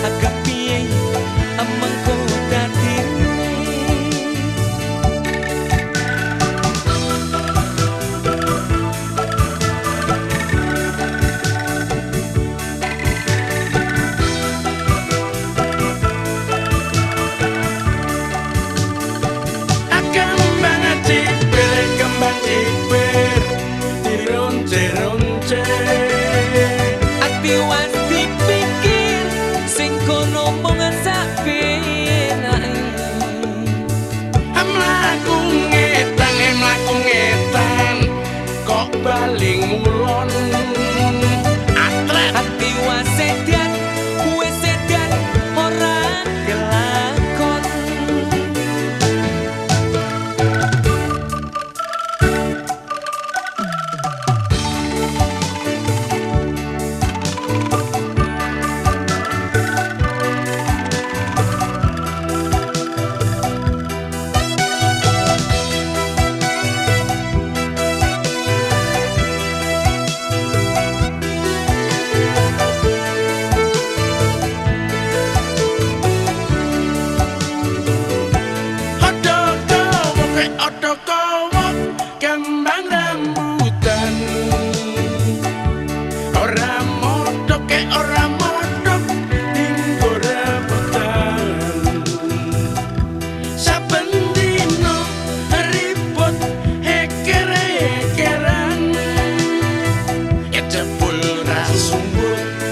I got darling. that's the.